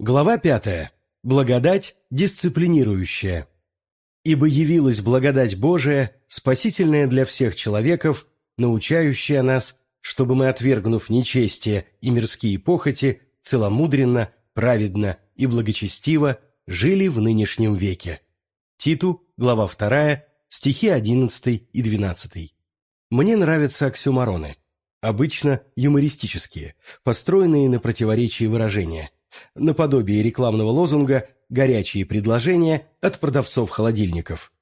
Глава пятая. Благодать дисциплинирующая. «Ибо явилась благодать Божия, спасительная для всех человеков, научающая нас, чтобы мы, отвергнув нечестие и мирские похоти, целомудренно, праведно и благочестиво жили в нынешнем веке». Титу, глава 2, стихи 11 и 12. Мне нравятся оксюмароны, обычно юмористические, построенные на противоречии выражения – наподобие рекламного лозунга «Горячие предложения от продавцов холодильников»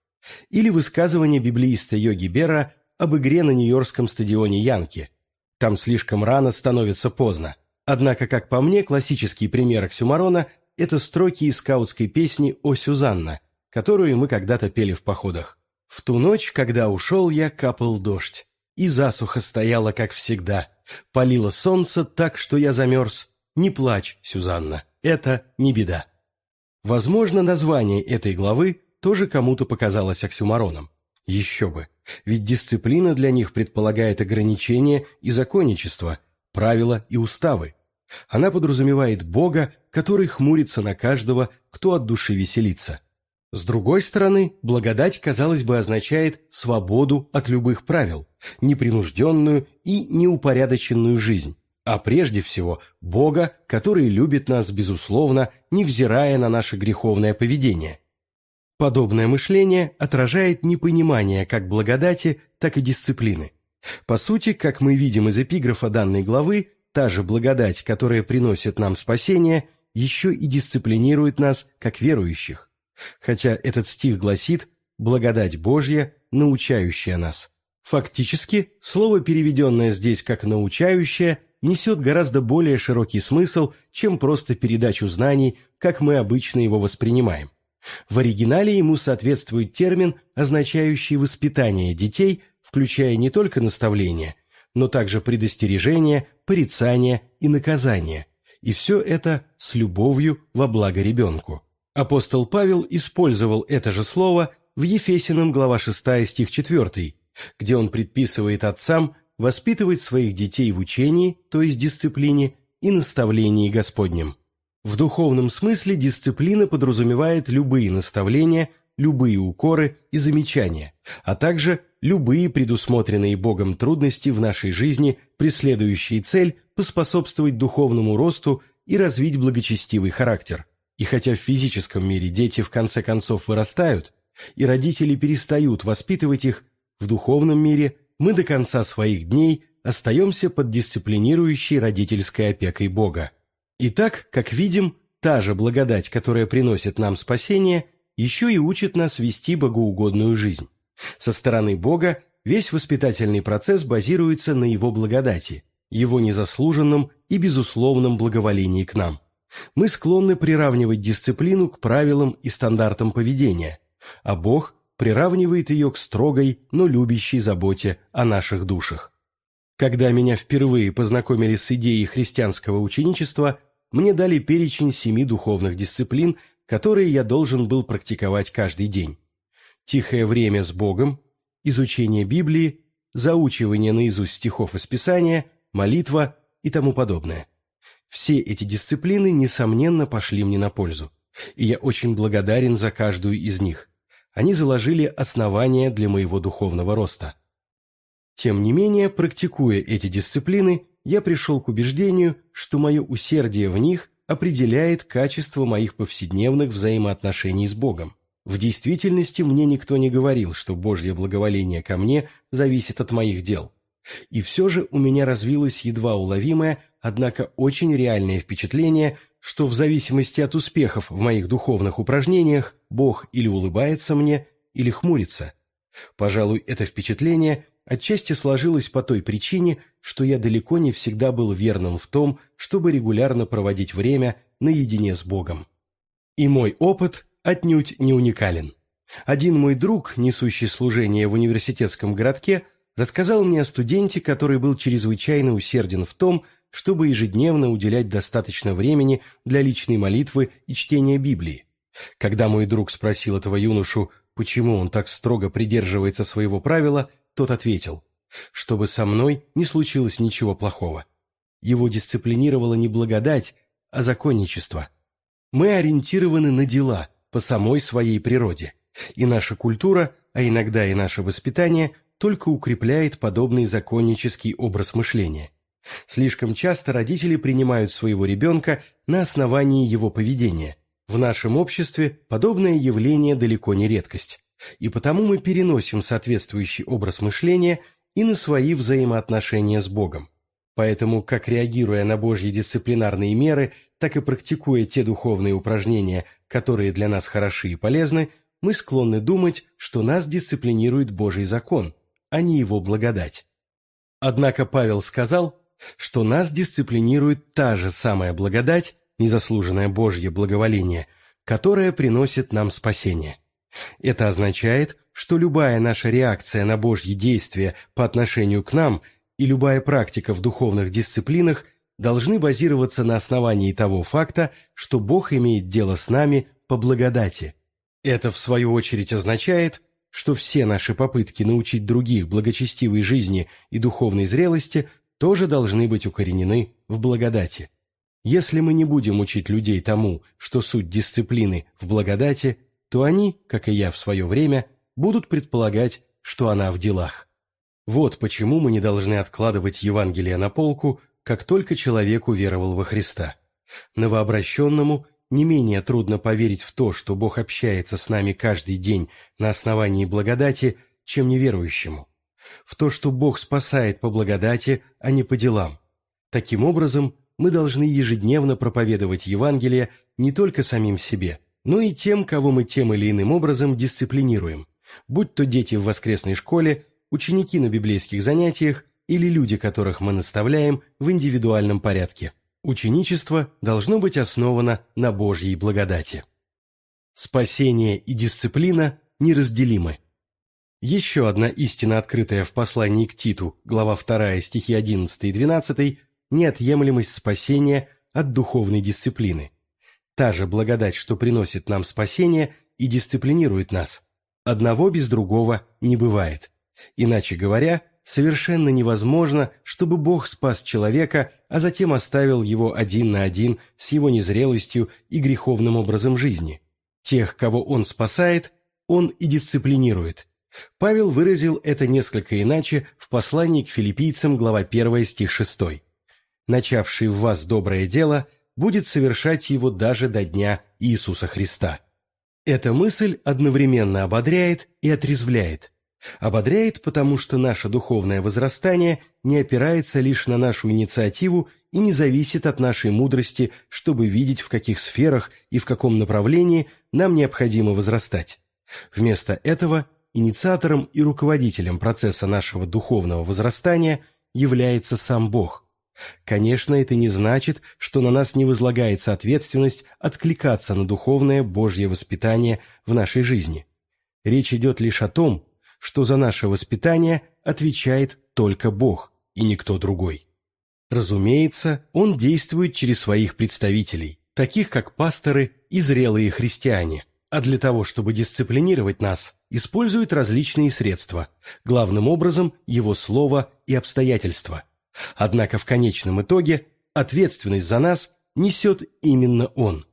или высказывание библеиста Йоги Бера об игре на нью-йоркском стадионе Янки. Там слишком рано становится поздно. Однако, как по мне, классический пример оксюмарона – это строки из скаутской песни «О Сюзанна», которую мы когда-то пели в походах. «В ту ночь, когда ушел я, капал дождь, и засуха стояла, как всегда. Палило солнце так, что я замерз, не плачь, Сюзанна, это не беда. Возможно, название этой главы тоже кому-то показалось оксюмароном. Еще бы, ведь дисциплина для них предполагает ограничения и законничество, правила и уставы. Она подразумевает Бога, который хмурится на каждого, кто от души веселится. С другой стороны, благодать, казалось бы, означает свободу от любых правил, непринужденную и неупорядоченную жизнь, а прежде всего Бога, который любит нас безусловно, невзирая на наше греховное поведение. Подобное мышление отражает непонимание как благодати, так и дисциплины. По сути, как мы видим из эпиграфа данной главы, та же благодать, которая приносит нам спасение, еще и дисциплинирует нас как верующих. Хотя этот стих гласит «благодать Божья, научающая нас». Фактически, слово, переведенное здесь как «научающее», несет гораздо более широкий смысл, чем просто передачу знаний, как мы обычно его воспринимаем. В оригинале ему соответствует термин, означающий воспитание детей, включая не только наставление, но также предостережение, порицание и наказание. И все это с любовью во благо ребенку. Апостол Павел использовал это же слово в Ефесином глава 6 стих 4, где он предписывает отцам воспитывать своих детей в учении, то есть дисциплине, и наставлении Господнем. В духовном смысле дисциплина подразумевает любые наставления, любые укоры и замечания, а также любые предусмотренные Богом трудности в нашей жизни, преследующие цель поспособствовать духовному росту и развить благочестивый характер. И хотя в физическом мире дети в конце концов вырастают, и родители перестают воспитывать их, в духовном мире мы до конца своих дней остаемся под дисциплинирующей родительской опекой Бога. Итак, как видим, та же благодать, которая приносит нам спасение, еще и учит нас вести богоугодную жизнь. Со стороны Бога весь воспитательный процесс базируется на Его благодати, Его незаслуженном и безусловном благоволении к нам. Мы склонны приравнивать дисциплину к правилам и стандартам поведения, а Бог приравнивает ее к строгой, но любящей заботе о наших душах. Когда меня впервые познакомили с идеей христианского ученичества, мне дали перечень семи духовных дисциплин, которые я должен был практиковать каждый день. Тихое время с Богом, изучение Библии, заучивание наизусть стихов из Писания, молитва и тому подобное. Все эти дисциплины, несомненно, пошли мне на пользу, и я очень благодарен за каждую из них они заложили основания для моего духовного роста. Тем не менее, практикуя эти дисциплины, я пришел к убеждению, что мое усердие в них определяет качество моих повседневных взаимоотношений с Богом. В действительности мне никто не говорил, что Божье благоволение ко мне зависит от моих дел. И все же у меня развилось едва уловимое, однако очень реальное впечатление, что в зависимости от успехов в моих духовных упражнениях Бог или улыбается мне, или хмурится. Пожалуй, это впечатление отчасти сложилось по той причине, что я далеко не всегда был верным в том, чтобы регулярно проводить время наедине с Богом. И мой опыт отнюдь не уникален. Один мой друг, несущий служение в университетском городке, рассказал мне о студенте, который был чрезвычайно усерден в том, чтобы ежедневно уделять достаточно времени для личной молитвы и чтения Библии. Когда мой друг спросил этого юношу, почему он так строго придерживается своего правила, тот ответил, чтобы со мной не случилось ничего плохого. Его дисциплинировала не благодать, а законничество. Мы ориентированы на дела по самой своей природе, и наша культура, а иногда и наше воспитание, только укрепляет подобный законнический образ мышления. Слишком часто родители принимают своего ребенка на основании его поведения. В нашем обществе подобное явление далеко не редкость, и потому мы переносим соответствующий образ мышления и на свои взаимоотношения с Богом. Поэтому, как реагируя на Божьи дисциплинарные меры, так и практикуя те духовные упражнения, которые для нас хороши и полезны, мы склонны думать, что нас дисциплинирует Божий закон, а не его благодать. Однако Павел сказал, что нас дисциплинирует та же самая благодать, незаслуженное Божье благоволение, которое приносит нам спасение. Это означает, что любая наша реакция на Божьи действия по отношению к нам и любая практика в духовных дисциплинах должны базироваться на основании того факта, что Бог имеет дело с нами по благодати. Это, в свою очередь, означает, что все наши попытки научить других благочестивой жизни и духовной зрелости тоже должны быть укоренены в благодати. Если мы не будем учить людей тому, что суть дисциплины в благодати, то они, как и я в свое время, будут предполагать, что она в делах. Вот почему мы не должны откладывать Евангелие на полку, как только человек уверовал во Христа. Новообращенному не менее трудно поверить в то, что Бог общается с нами каждый день на основании благодати, чем неверующему. В то, что Бог спасает по благодати, а не по делам. Таким образом, мы должны ежедневно проповедовать Евангелие не только самим себе, но и тем, кого мы тем или иным образом дисциплинируем, будь то дети в воскресной школе ученики на библейских занятиях или люди, которых мы наставляем в индивидуальном порядке. Ученичество должно быть основано на Божьей благодати. Спасение и дисциплина неразделимы. Еще одна истина, открытая в послании к Титу, глава 2, стихи 11 и 12, неотъемлемость спасения от духовной дисциплины. Та же благодать, что приносит нам спасение и дисциплинирует нас. Одного без другого не бывает. Иначе говоря, совершенно невозможно, чтобы Бог спас человека, а затем оставил его один на один с его незрелостью и греховным образом жизни. Тех, кого Он спасает, Он и дисциплинирует. Павел выразил это несколько иначе в послании к филиппийцам, глава 1, стих 6. «Начавший в вас доброе дело будет совершать его даже до дня Иисуса Христа». Эта мысль одновременно ободряет и отрезвляет. Ободряет, потому что наше духовное возрастание не опирается лишь на нашу инициативу и не зависит от нашей мудрости, чтобы видеть, в каких сферах и в каком направлении нам необходимо возрастать. Вместо этого инициатором и руководителем процесса нашего духовного возрастания является сам Бог. Конечно, это не значит, что на нас не возлагается ответственность откликаться на духовное Божье воспитание в нашей жизни. Речь идет лишь о том, что за наше воспитание отвечает только Бог и никто другой. Разумеется, Он действует через своих представителей, таких как пасторы и зрелые христиане, а для того, чтобы дисциплинировать нас, использует различные средства, главным образом Его Слово и обстоятельства. Однако в конечном итоге ответственность за нас несет именно Он.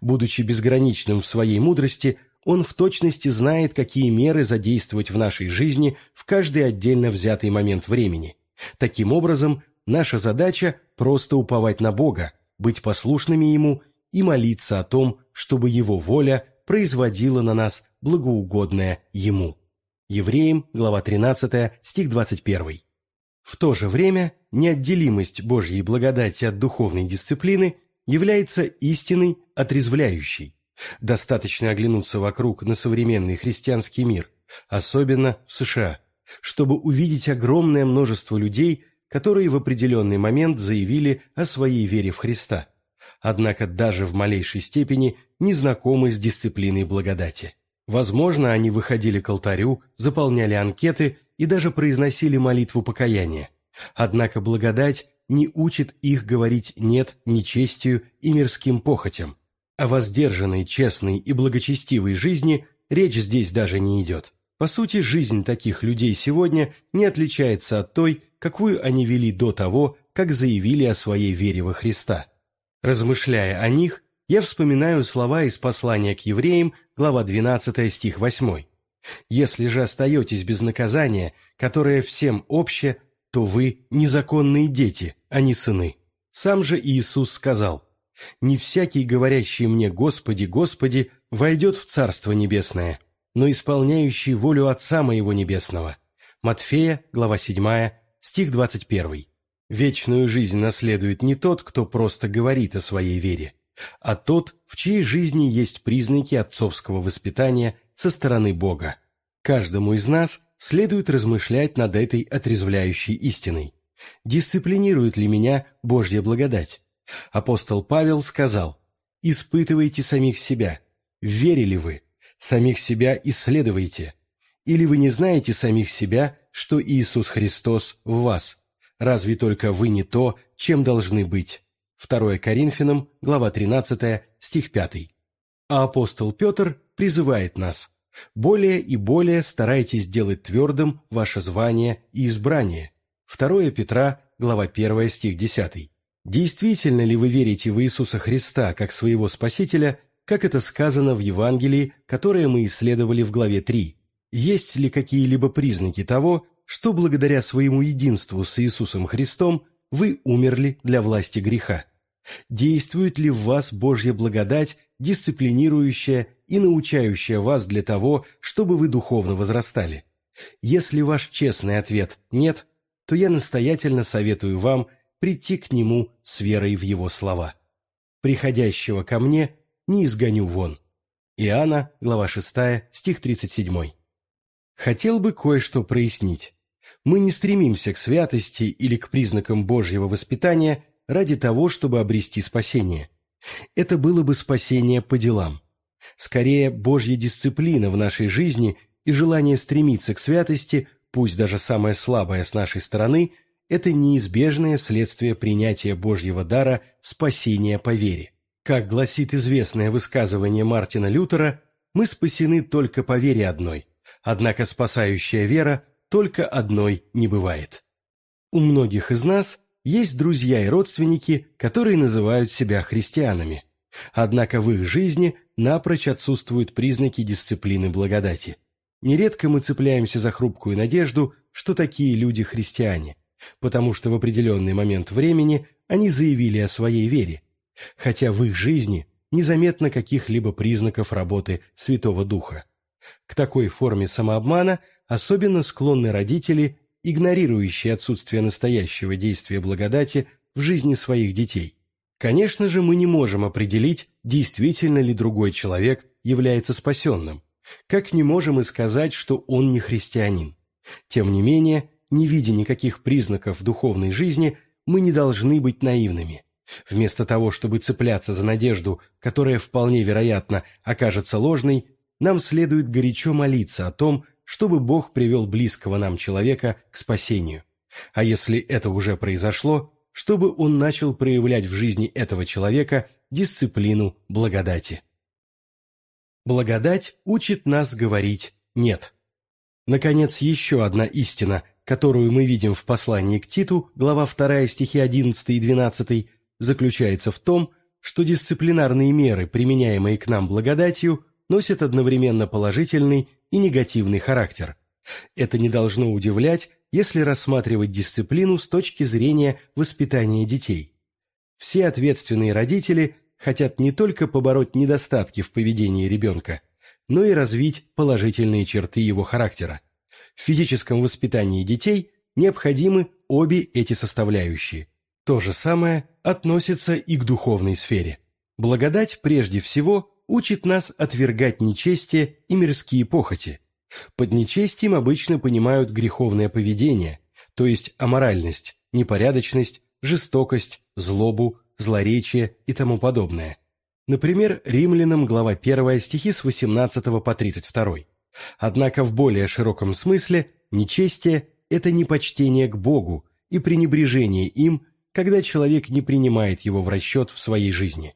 Будучи безграничным в своей мудрости, он в точности знает, какие меры задействовать в нашей жизни в каждый отдельно взятый момент времени. Таким образом, наша задача – просто уповать на Бога, быть послушными Ему и молиться о том, чтобы Его воля производила на нас благоугодное Ему. Евреям, глава 13, стих 21. В то же время неотделимость Божьей благодати от духовной дисциплины является истиной отрезвляющей. Достаточно оглянуться вокруг на современный христианский мир, особенно в США, чтобы увидеть огромное множество людей, которые в определенный момент заявили о своей вере в Христа, однако даже в малейшей степени не знакомы с дисциплиной благодати. Возможно, они выходили к алтарю, заполняли анкеты и даже произносили молитву покаяния. Однако благодать не учит их говорить «нет» нечестию и мирским похотям, о воздержанной, честной и благочестивой жизни речь здесь даже не идет. По сути, жизнь таких людей сегодня не отличается от той, какую они вели до того, как заявили о своей вере во Христа. Размышляя о них, я вспоминаю слова из послания к евреям, глава 12, стих 8. «Если же остаетесь без наказания, которое всем обще, то вы незаконные дети, а не сыны». Сам же Иисус сказал, «Не всякий, говорящий мне «Господи, Господи», войдет в Царство Небесное, но исполняющий волю Отца Моего Небесного». Матфея, глава 7, стих 21. Вечную жизнь наследует не тот, кто просто говорит о своей вере, а тот, в чьей жизни есть признаки отцовского воспитания со стороны Бога. Каждому из нас следует размышлять над этой отрезвляющей истиной. Дисциплинирует ли меня Божья благодать? Апостол Павел сказал, «Испытывайте самих себя. Верили вы? Самих себя исследуйте. Или вы не знаете самих себя, что Иисус Христос в вас? Разве только вы не то, чем должны быть?» 2 Коринфянам, глава 13, стих 5. А апостол Петр призывает нас «Более и более старайтесь делать твердым ваше звание и избрание». 2 Петра, глава 1, стих 10. Действительно ли вы верите в Иисуса Христа как своего Спасителя, как это сказано в Евангелии, которое мы исследовали в главе 3? Есть ли какие-либо признаки того, что благодаря своему единству с Иисусом Христом вы умерли для власти греха? Действует ли в вас Божья благодать, дисциплинирующая и научающая вас для того, чтобы вы духовно возрастали? Если ваш честный ответ «нет», то я настоятельно советую вам прийти к Нему с верой в Его слова. «Приходящего ко мне не изгоню вон». Иоанна, глава 6, стих 37. Хотел бы кое-что прояснить. Мы не стремимся к святости или к признакам Божьего воспитания ради того, чтобы обрести спасение. Это было бы спасение по делам. Скорее, Божья дисциплина в нашей жизни и желание стремиться к святости, пусть даже самое слабое с нашей стороны, это неизбежное следствие принятия Божьего дара спасения по вере. Как гласит известное высказывание Мартина Лютера, мы спасены только по вере одной, однако спасающая вера только одной не бывает. У многих из нас есть друзья и родственники, которые называют себя христианами. Однако в их жизни напрочь отсутствуют признаки дисциплины благодати. Нередко мы цепляемся за хрупкую надежду, что такие люди христиане, потому что в определенный момент времени они заявили о своей вере, хотя в их жизни незаметно каких-либо признаков работы Святого Духа. К такой форме самообмана особенно склонны родители игнорирующие отсутствие настоящего действия благодати в жизни своих детей. Конечно же, мы не можем определить, действительно ли другой человек является спасенным, как не можем и сказать, что он не христианин. Тем не менее, не видя никаких признаков духовной жизни, мы не должны быть наивными. Вместо того, чтобы цепляться за надежду, которая вполне вероятно окажется ложной, нам следует горячо молиться о том, чтобы Бог привел близкого нам человека к спасению. А если это уже произошло, чтобы он начал проявлять в жизни этого человека дисциплину благодати. Благодать учит нас говорить «нет». Наконец, еще одна истина, которую мы видим в послании к Титу, глава 2 стихи 11 и 12, заключается в том, что дисциплинарные меры, применяемые к нам благодатью, носят одновременно положительный и негативный характер. Это не должно удивлять, если рассматривать дисциплину с точки зрения воспитания детей. Все ответственные родители хотят не только побороть недостатки в поведении ребенка, но и развить положительные черты его характера. В физическом воспитании детей необходимы обе эти составляющие. То же самое относится и к духовной сфере. Благодать прежде всего учит нас отвергать нечестие и мирские похоти. Под нечестием обычно понимают греховное поведение, то есть аморальность, непорядочность, жестокость, злобу, злоречие и тому подобное. Например, Римлянам, глава 1, стихи с 18 по 32. Однако в более широком смысле нечестие – это непочтение к Богу и пренебрежение им, когда человек не принимает его в расчет в своей жизни.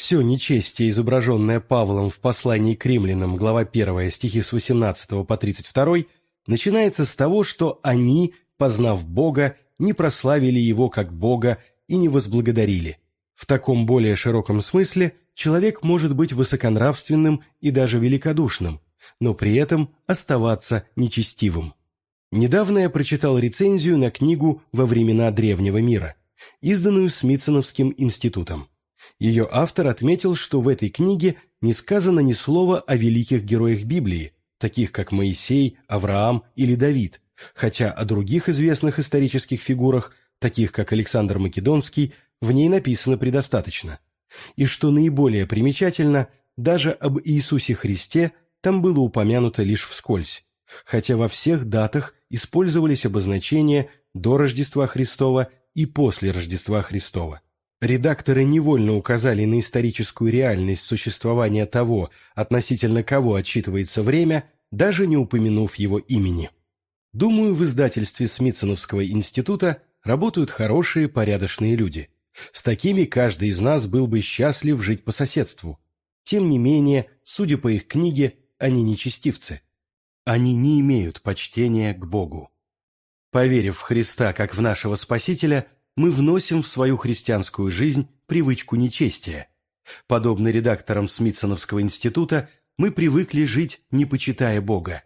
Все нечестие, изображенное Павлом в послании к римлянам, глава 1, стихи с 18 по 32, начинается с того, что они, познав Бога, не прославили Его как Бога и не возблагодарили. В таком более широком смысле человек может быть высоконравственным и даже великодушным, но при этом оставаться нечестивым. Недавно я прочитал рецензию на книгу «Во времена древнего мира», изданную Смитсоновским институтом. Ее автор отметил, что в этой книге не сказано ни слова о великих героях Библии, таких как Моисей, Авраам или Давид, хотя о других известных исторических фигурах, таких как Александр Македонский, в ней написано предостаточно. И что наиболее примечательно, даже об Иисусе Христе там было упомянуто лишь вскользь, хотя во всех датах использовались обозначения до Рождества Христова и после Рождества Христова. Редакторы невольно указали на историческую реальность существования того, относительно кого отчитывается время, даже не упомянув его имени. Думаю, в издательстве Смитсоновского института работают хорошие, порядочные люди. С такими каждый из нас был бы счастлив жить по соседству. Тем не менее, судя по их книге, они нечестивцы. Они не имеют почтения к Богу. Поверив в Христа как в нашего Спасителя, мы вносим в свою христианскую жизнь привычку нечестия. Подобно редакторам Смитсоновского института, мы привыкли жить, не почитая Бога.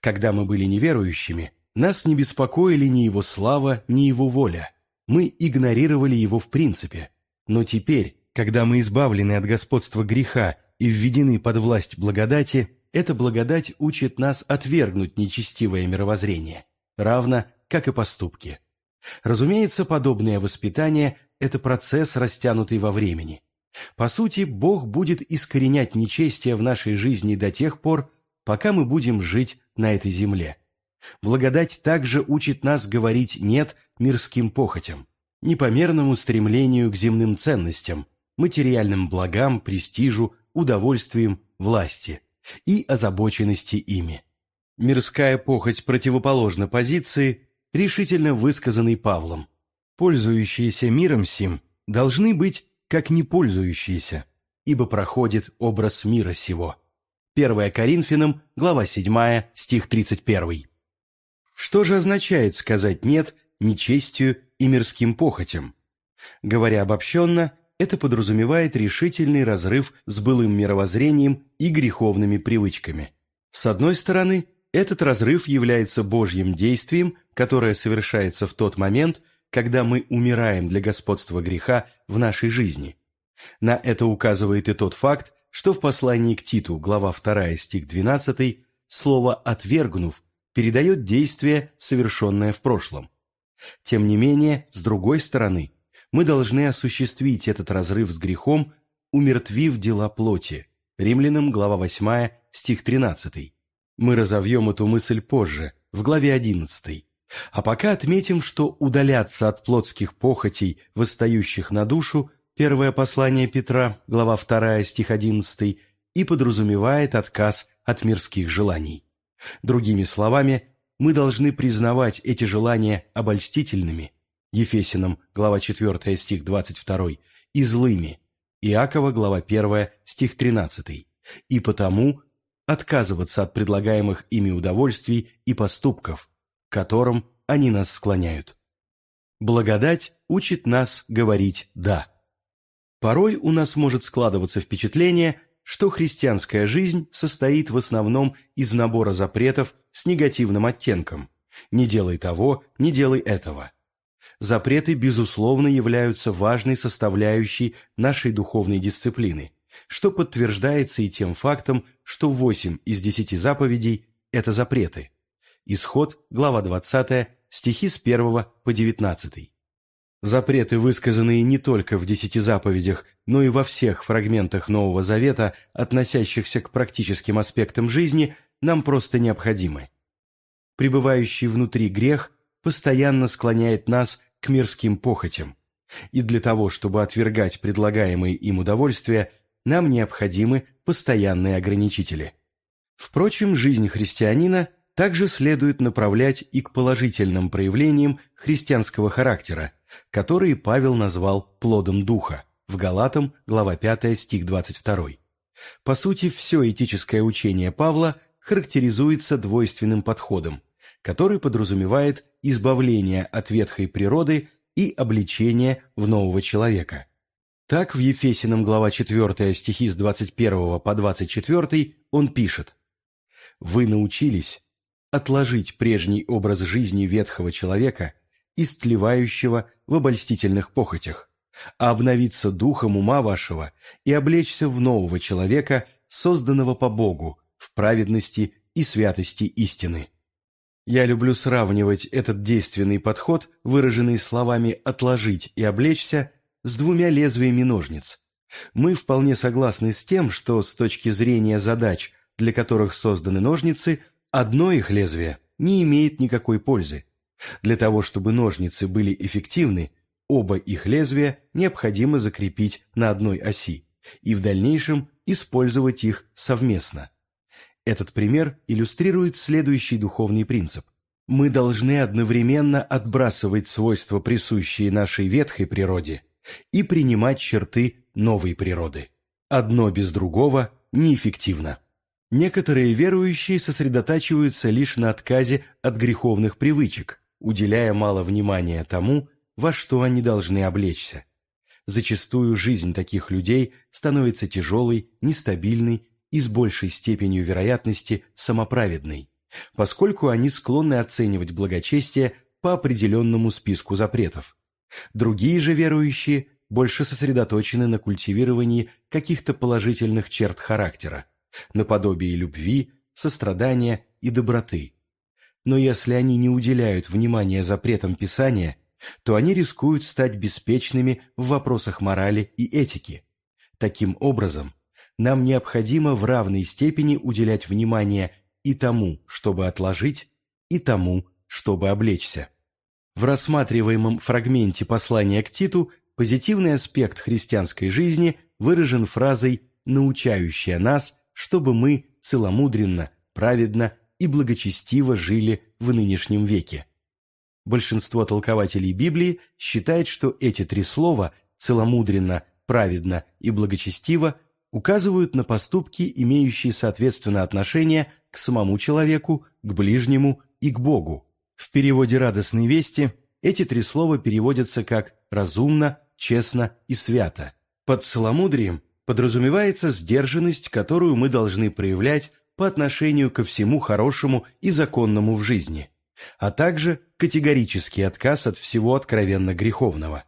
Когда мы были неверующими, нас не беспокоили ни Его слава, ни Его воля. Мы игнорировали Его в принципе. Но теперь, когда мы избавлены от господства греха и введены под власть благодати, эта благодать учит нас отвергнуть нечестивое мировоззрение, равно как и поступки. Разумеется, подобное воспитание – это процесс, растянутый во времени. По сути, Бог будет искоренять нечестие в нашей жизни до тех пор, пока мы будем жить на этой земле. Благодать также учит нас говорить «нет» мирским похотям, непомерному стремлению к земным ценностям, материальным благам, престижу, удовольствиям, власти и озабоченности ими. Мирская похоть противоположна позиции, решительно высказанной Павлом. Пользующиеся миром сим должны быть как не пользующиеся, ибо проходит образ мира сего. 1 Коринфянам, глава 7, стих 31. Что же означает сказать «нет» нечестию и мирским похотям? Говоря обобщенно, это подразумевает решительный разрыв с былым мировоззрением и греховными привычками. С одной стороны, этот разрыв является Божьим действием, которое совершается в тот момент, когда мы умираем для господства греха в нашей жизни. На это указывает и тот факт, что в послании к Титу, глава 2, стих 12, слово «отвергнув» передает действие, совершенное в прошлом. Тем не менее, с другой стороны, мы должны осуществить этот разрыв с грехом, умертвив дела плоти. Римлянам, глава 8, стих 13. Мы разовьем эту мысль позже, в главе 11. А пока отметим, что удаляться от плотских похотей, восстающих на душу, первое послание Петра, глава 2, стих 11, и подразумевает отказ от мирских желаний. Другими словами, мы должны признавать эти желания обольстительными, Ефесиным, глава 4, стих 22, и злыми, Иакова, глава 1, стих 13, и потому отказываться от предлагаемых ими удовольствий и поступков, к которым они нас склоняют. Благодать учит нас говорить «да». Порой у нас может складываться впечатление, что христианская жизнь состоит в основном из набора запретов с негативным оттенком «не делай того, не делай этого». Запреты, безусловно, являются важной составляющей нашей духовной дисциплины – что подтверждается и тем фактом, что 8 из 10 заповедей – это запреты. Исход, глава 20, стихи с 1 по 19. Запреты, высказанные не только в десяти заповедях, но и во всех фрагментах Нового Завета, относящихся к практическим аспектам жизни, нам просто необходимы. Пребывающий внутри грех постоянно склоняет нас к мирским похотям, и для того, чтобы отвергать предлагаемые им удовольствия, нам необходимы постоянные ограничители. Впрочем, жизнь христианина также следует направлять и к положительным проявлениям христианского характера, которые Павел назвал плодом духа в Галатам, глава 5, стих 22. По сути, все этическое учение Павла характеризуется двойственным подходом, который подразумевает избавление от ветхой природы и обличение в нового человека. Так в Ефесином глава 4 стихи с 21 по 24 он пишет «Вы научились отложить прежний образ жизни ветхого человека, истлевающего в обольстительных похотях, а обновиться духом ума вашего и облечься в нового человека, созданного по Богу, в праведности и святости истины». Я люблю сравнивать этот действенный подход, выраженный словами «отложить» и «облечься», с двумя лезвиями ножниц. Мы вполне согласны с тем, что с точки зрения задач, для которых созданы ножницы, одно их лезвие не имеет никакой пользы. Для того, чтобы ножницы были эффективны, оба их лезвия необходимо закрепить на одной оси и в дальнейшем использовать их совместно. Этот пример иллюстрирует следующий духовный принцип. Мы должны одновременно отбрасывать свойства, присущие нашей ветхой природе, и принимать черты новой природы. Одно без другого неэффективно. Некоторые верующие сосредотачиваются лишь на отказе от греховных привычек, уделяя мало внимания тому, во что они должны облечься. Зачастую жизнь таких людей становится тяжелой, нестабильной и с большей степенью вероятности самоправедной, поскольку они склонны оценивать благочестие по определенному списку запретов. Другие же верующие больше сосредоточены на культивировании каких-то положительных черт характера, наподобие любви, сострадания и доброты. Но если они не уделяют внимания запретам Писания, то они рискуют стать беспечными в вопросах морали и этики. Таким образом, нам необходимо в равной степени уделять внимание и тому, чтобы отложить, и тому, чтобы облечься. В рассматриваемом фрагменте послания к Титу позитивный аспект христианской жизни выражен фразой «научающая нас, чтобы мы целомудренно, праведно и благочестиво жили в нынешнем веке». Большинство толкователей Библии считает, что эти три слова «целомудренно», «праведно» и «благочестиво» указывают на поступки, имеющие соответственно отношение к самому человеку, к ближнему и к Богу. В переводе «радостной вести» эти три слова переводятся как «разумно», «честно» и «свято». Под целомудрием подразумевается сдержанность, которую мы должны проявлять по отношению ко всему хорошему и законному в жизни, а также категорический отказ от всего откровенно греховного.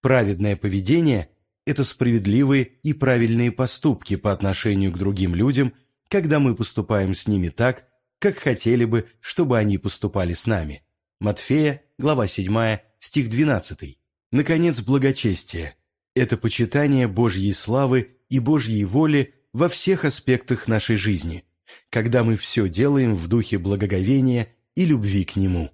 Праведное поведение – это справедливые и правильные поступки по отношению к другим людям, когда мы поступаем с ними так, как хотели бы, чтобы они поступали с нами. Матфея, глава 7, стих 12. Наконец, благочестие – это почитание Божьей славы и Божьей воли во всех аспектах нашей жизни, когда мы все делаем в духе благоговения и любви к Нему.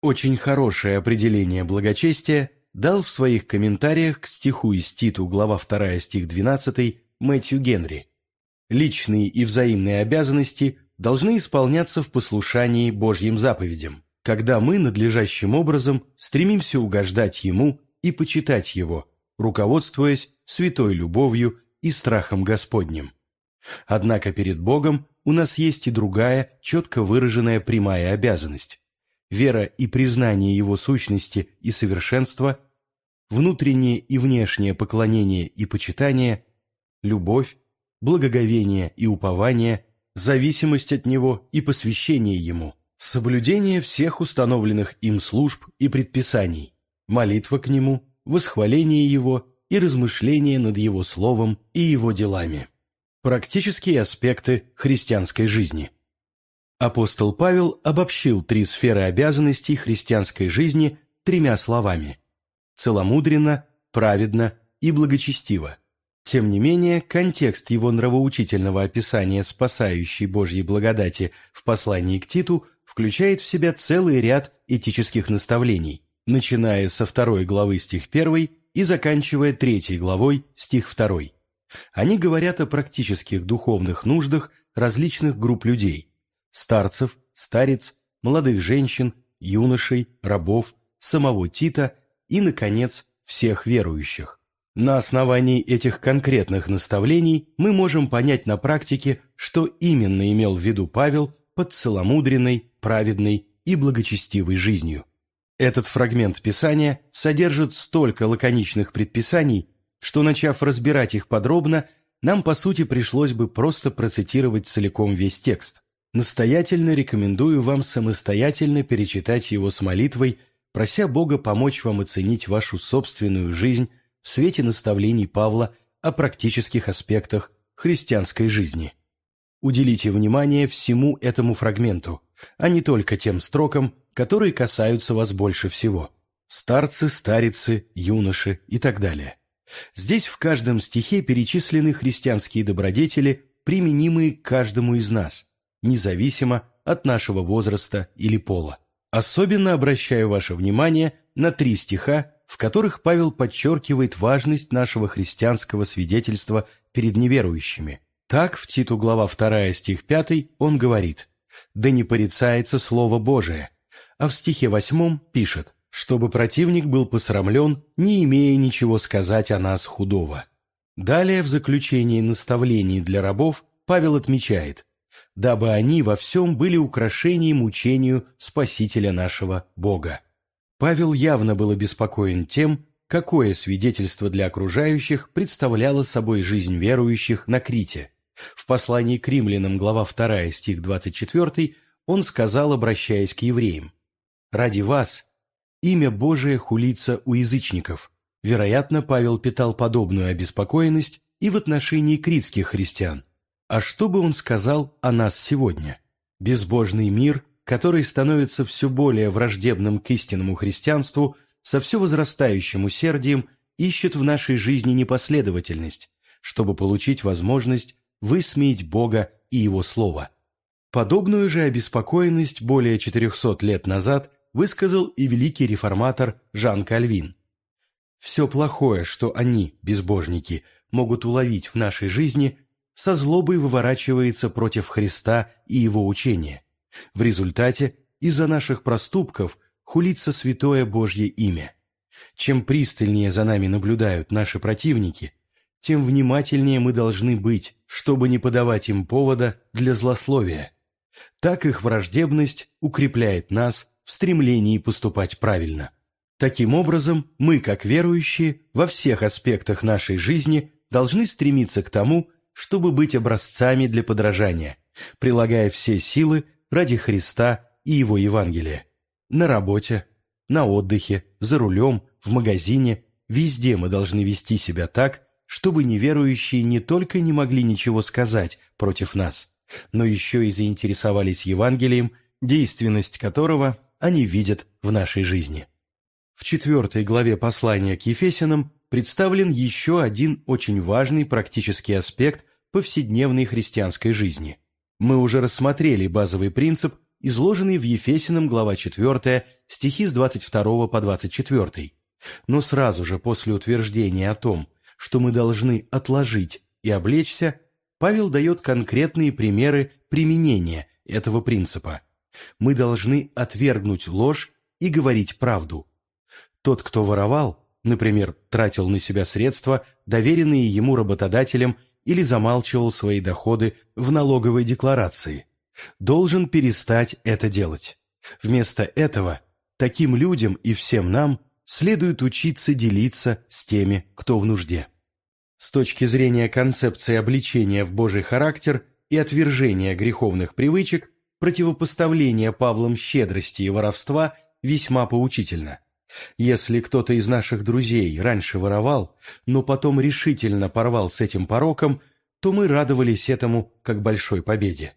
Очень хорошее определение благочестия дал в своих комментариях к стиху из Титу, глава 2, стих 12, Мэтью Генри. Личные и взаимные обязанности должны исполняться в послушании Божьим заповедям, когда мы надлежащим образом стремимся угождать Ему и почитать Его, руководствуясь святой любовью и страхом Господним. Однако перед Богом у нас есть и другая, четко выраженная прямая обязанность – вера и признание Его сущности и совершенства, внутреннее и внешнее поклонение и почитание, любовь, благоговение и упование – зависимость от него и посвящение ему, соблюдение всех установленных им служб и предписаний, молитва к нему, восхваление его и размышление над его словом и его делами. Практические аспекты христианской жизни. Апостол Павел обобщил три сферы обязанностей христианской жизни тремя словами – целомудренно, праведно и благочестиво. Тем не менее, контекст его нравоучительного описания спасающей Божьей благодати в послании к Титу включает в себя целый ряд этических наставлений, начиная со второй главы стих 1 и заканчивая третьей главой стих 2. Они говорят о практических духовных нуждах различных групп людей – старцев, старец, молодых женщин, юношей, рабов, самого Тита и, наконец, всех верующих. На основании этих конкретных наставлений мы можем понять на практике, что именно имел в виду Павел под целомудренной, праведной и благочестивой жизнью. Этот фрагмент Писания содержит столько лаконичных предписаний, что, начав разбирать их подробно, нам, по сути, пришлось бы просто процитировать целиком весь текст. Настоятельно рекомендую вам самостоятельно перечитать его с молитвой, прося Бога помочь вам оценить вашу собственную жизнь в свете наставлений Павла о практических аспектах христианской жизни. Уделите внимание всему этому фрагменту, а не только тем строкам, которые касаются вас больше всего. Старцы, старицы, юноши и так далее. Здесь в каждом стихе перечислены христианские добродетели, применимые к каждому из нас, независимо от нашего возраста или пола. Особенно обращаю ваше внимание на три стиха, в которых Павел подчеркивает важность нашего христианского свидетельства перед неверующими. Так, в Титу глава 2 стих 5 он говорит «Да не порицается Слово Божие», а в стихе 8 пишет чтобы противник был посрамлен, не имея ничего сказать о нас худого. Далее, в заключении наставлений для рабов, Павел отмечает, дабы они во всем были украшением учению Спасителя нашего Бога. Павел явно был обеспокоен тем, какое свидетельство для окружающих представляла собой жизнь верующих на Крите. В послании к римлянам, глава 2, стих 24, он сказал, обращаясь к евреям, «Ради вас, имя Божие хулится у язычников. Вероятно, Павел питал подобную обеспокоенность и в отношении критских христиан. А что бы он сказал о нас сегодня? Безбожный мир, который становится все более враждебным к истинному христианству, со все возрастающим усердием ищет в нашей жизни непоследовательность, чтобы получить возможность высмеять Бога и Его Слово. Подобную же обеспокоенность более 400 лет назад высказал и великий реформатор Жан Кальвин. Все плохое, что они, безбожники, могут уловить в нашей жизни, со злобой выворачивается против Христа и Его учения. В результате из-за наших проступков хулится святое Божье имя. Чем пристальнее за нами наблюдают наши противники, тем внимательнее мы должны быть, чтобы не подавать им повода для злословия. Так их враждебность укрепляет нас в стремлении поступать правильно. Таким образом, мы, как верующие, во всех аспектах нашей жизни должны стремиться к тому, чтобы быть образцами для подражания, прилагая все силы ради Христа и Его Евангелия. На работе, на отдыхе, за рулем, в магазине, везде мы должны вести себя так, чтобы неверующие не только не могли ничего сказать против нас, но еще и заинтересовались Евангелием, действенность которого они видят в нашей жизни. В четвертой главе послания к Ефесянам представлен еще один очень важный практический аспект повседневной христианской жизни. Мы уже рассмотрели базовый принцип, изложенный в Ефесянам глава 4, стихи с 22 по 24. Но сразу же после утверждения о том, что мы должны отложить и облечься, Павел дает конкретные примеры применения этого принципа – мы должны отвергнуть ложь и говорить правду. Тот, кто воровал, например, тратил на себя средства, доверенные ему работодателем или замалчивал свои доходы в налоговой декларации, должен перестать это делать. Вместо этого таким людям и всем нам следует учиться делиться с теми, кто в нужде. С точки зрения концепции обличения в Божий характер и отвержения греховных привычек, противопоставление Павлом щедрости и воровства весьма поучительно. Если кто-то из наших друзей раньше воровал, но потом решительно порвал с этим пороком, то мы радовались этому как большой победе.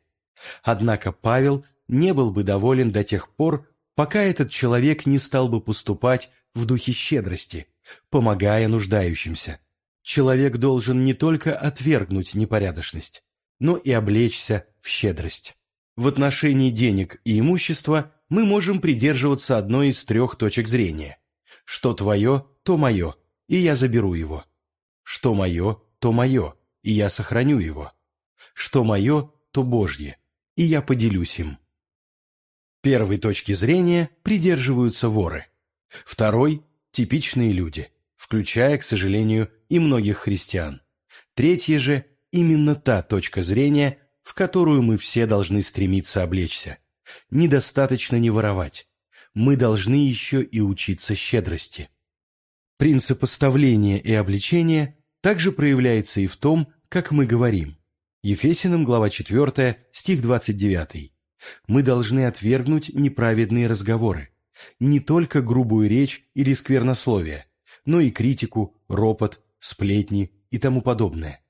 Однако Павел не был бы доволен до тех пор, пока этот человек не стал бы поступать в духе щедрости, помогая нуждающимся. Человек должен не только отвергнуть непорядочность, но и облечься в щедрость. В отношении денег и имущества мы можем придерживаться одной из трех точек зрения. Что твое, то мое, и я заберу его. Что мое, то мое, и я сохраню его. Что мое, то Божье, и я поделюсь им. Первой точки зрения придерживаются воры. Второй – типичные люди, включая, к сожалению, и многих христиан. Третья же – именно та точка зрения, в которую мы все должны стремиться облечься. Недостаточно не воровать. Мы должны еще и учиться щедрости. Принцип оставления и обличения также проявляется и в том, как мы говорим. Ефесиным, глава 4, стих 29. Мы должны отвергнуть неправедные разговоры, не только грубую речь или сквернословие, но и критику, ропот, сплетни и тому подобное,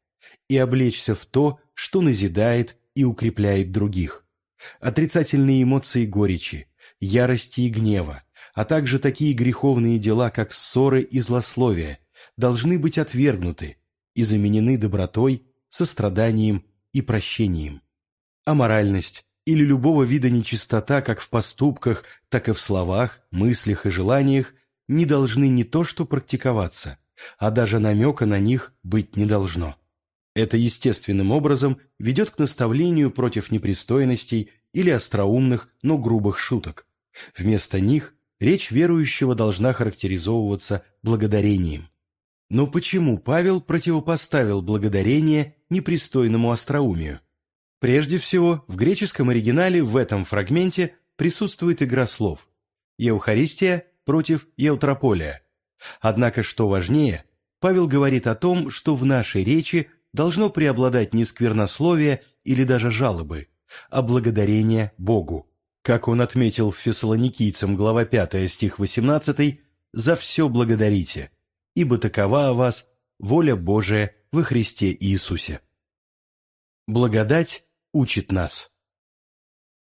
и облечься в то, что назидает и укрепляет других. Отрицательные эмоции горечи, ярости и гнева, а также такие греховные дела, как ссоры и злословие, должны быть отвергнуты и заменены добротой, состраданием и прощением. Аморальность или любого вида нечистота как в поступках, так и в словах, мыслях и желаниях не должны не то что практиковаться, а даже намека на них быть не должно. Это естественным образом ведет к наставлению против непристойностей или остроумных, но грубых шуток. Вместо них речь верующего должна характеризовываться благодарением. Но почему Павел противопоставил благодарение непристойному остроумию? Прежде всего, в греческом оригинале в этом фрагменте присутствует игра слов «Еухаристия» против «Еутрополия». Однако, что важнее, Павел говорит о том, что в нашей речи должно преобладать не сквернословие или даже жалобы, а благодарение Богу. Как он отметил в Фессалоникийцам, глава 5, стих 18, «За все благодарите, ибо такова о вас воля Божия во Христе Иисусе». Благодать учит нас.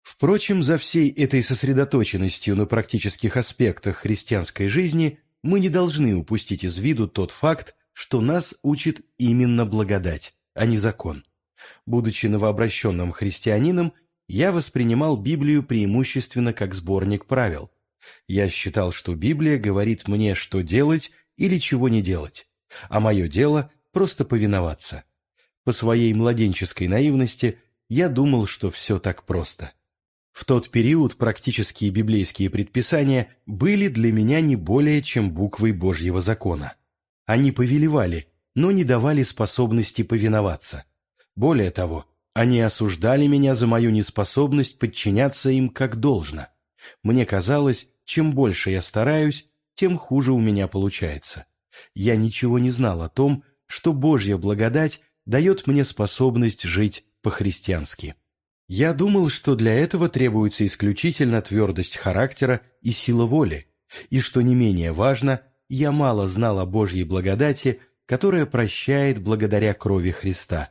Впрочем, за всей этой сосредоточенностью на практических аспектах христианской жизни мы не должны упустить из виду тот факт, что нас учит именно благодать, а не закон. Будучи новообращенным христианином, я воспринимал Библию преимущественно как сборник правил. Я считал, что Библия говорит мне, что делать или чего не делать, а мое дело – просто повиноваться. По своей младенческой наивности я думал, что все так просто. В тот период практические библейские предписания были для меня не более чем буквой Божьего закона. Они повелевали, но не давали способности повиноваться. Более того, они осуждали меня за мою неспособность подчиняться им как должно. Мне казалось, чем больше я стараюсь, тем хуже у меня получается. Я ничего не знал о том, что Божья благодать дает мне способность жить по-христиански. Я думал, что для этого требуется исключительно твердость характера и сила воли, и, что не менее важно, я мало знал о Божьей благодати, которая прощает благодаря крови Христа.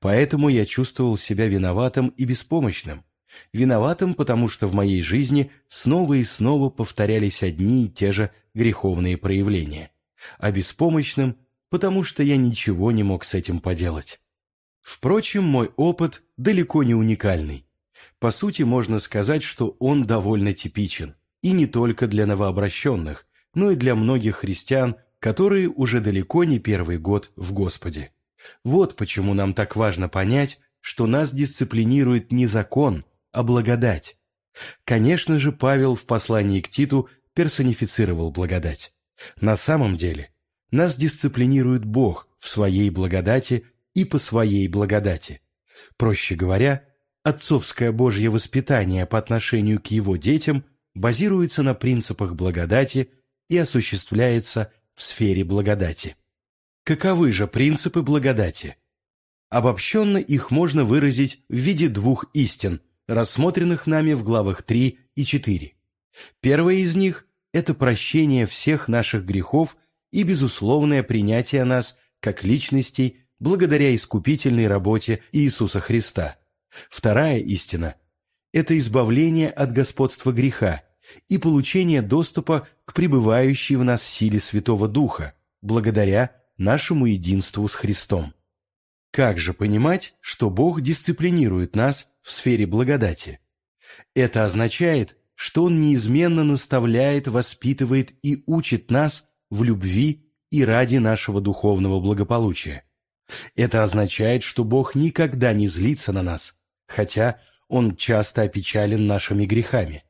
Поэтому я чувствовал себя виноватым и беспомощным. Виноватым, потому что в моей жизни снова и снова повторялись одни и те же греховные проявления. А беспомощным, потому что я ничего не мог с этим поделать. Впрочем, мой опыт далеко не уникальный. По сути, можно сказать, что он довольно типичен. И не только для новообращенных, но и для многих христиан, которые уже далеко не первый год в Господе. Вот почему нам так важно понять, что нас дисциплинирует не закон, а благодать. Конечно же, Павел в послании к Титу персонифицировал благодать. На самом деле, нас дисциплинирует Бог в своей благодати и по своей благодати. Проще говоря, отцовское Божье воспитание по отношению к его детям базируется на принципах благодати и осуществляется в сфере благодати. Каковы же принципы благодати? Обобщенно их можно выразить в виде двух истин, рассмотренных нами в главах 3 и 4. Первая из них – это прощение всех наших грехов и безусловное принятие нас как личностей благодаря искупительной работе Иисуса Христа. Вторая истина – это избавление от господства греха и получение доступа к пребывающей в нас силе Святого Духа, благодаря нашему единству с Христом. Как же понимать, что Бог дисциплинирует нас в сфере благодати? Это означает, что Он неизменно наставляет, воспитывает и учит нас в любви и ради нашего духовного благополучия. Это означает, что Бог никогда не злится на нас, хотя Он часто опечален нашими грехами.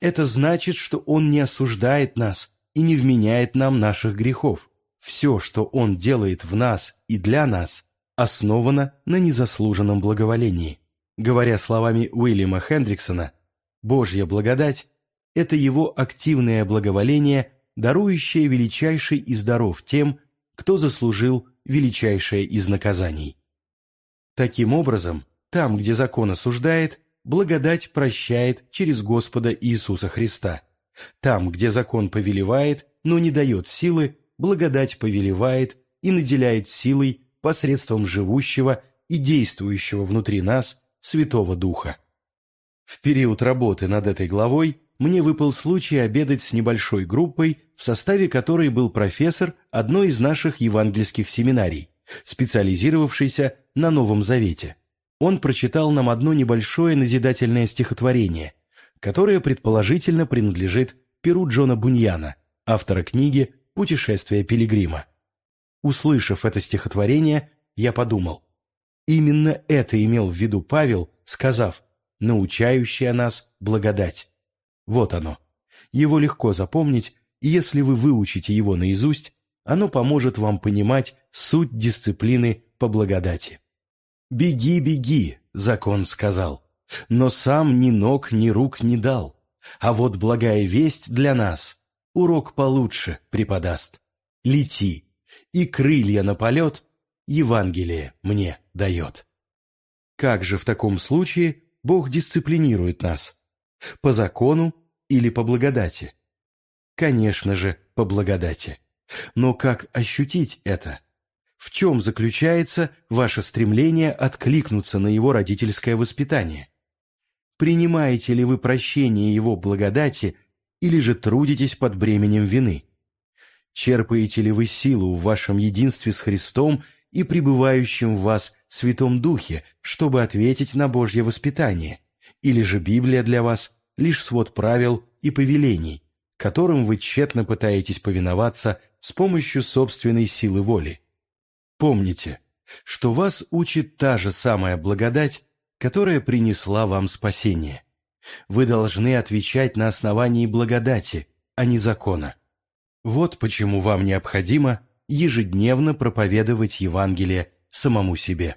Это значит, что Он не осуждает нас и не вменяет нам наших грехов. Все, что Он делает в нас и для нас, основано на незаслуженном благоволении. Говоря словами Уильяма Хендриксона, «Божья благодать – это Его активное благоволение дарующее величайший из даров тем, кто заслужил величайшее из наказаний. Таким образом, там, где закон осуждает, благодать прощает через Господа Иисуса Христа. Там, где закон повелевает, но не дает силы, благодать повелевает и наделяет силой посредством живущего и действующего внутри нас Святого Духа. В период работы над этой главой мне выпал случай обедать с небольшой группой, в составе которой был профессор одной из наших евангельских семинарий, специализировавшийся на Новом Завете. Он прочитал нам одно небольшое назидательное стихотворение, которое предположительно принадлежит перу Джона Буньяна, автора книги «Путешествие пилигрима». Услышав это стихотворение, я подумал, именно это имел в виду Павел, сказав «научающая нас благодать». Вот оно. Его легко запомнить, и если вы выучите его наизусть, оно поможет вам понимать суть дисциплины по благодати. «Беги, беги», — закон сказал, но сам ни ног, ни рук не дал. А вот благая весть для нас урок получше преподаст. Лети, и крылья на полет Евангелие мне дает. Как же в таком случае Бог дисциплинирует нас? По закону или по благодати? Конечно же, по благодати. Но как ощутить это? В чем заключается ваше стремление откликнуться на его родительское воспитание? Принимаете ли вы прощение его благодати или же трудитесь под бременем вины? Черпаете ли вы силу в вашем единстве с Христом и пребывающем в вас Святом Духе, чтобы ответить на Божье воспитание? Или же Библия для вас лишь свод правил и повелений, которым вы тщетно пытаетесь повиноваться с помощью собственной силы воли? Помните, что вас учит та же самая благодать, которая принесла вам спасение. Вы должны отвечать на основании благодати, а не закона. Вот почему вам необходимо ежедневно проповедовать Евангелие самому себе.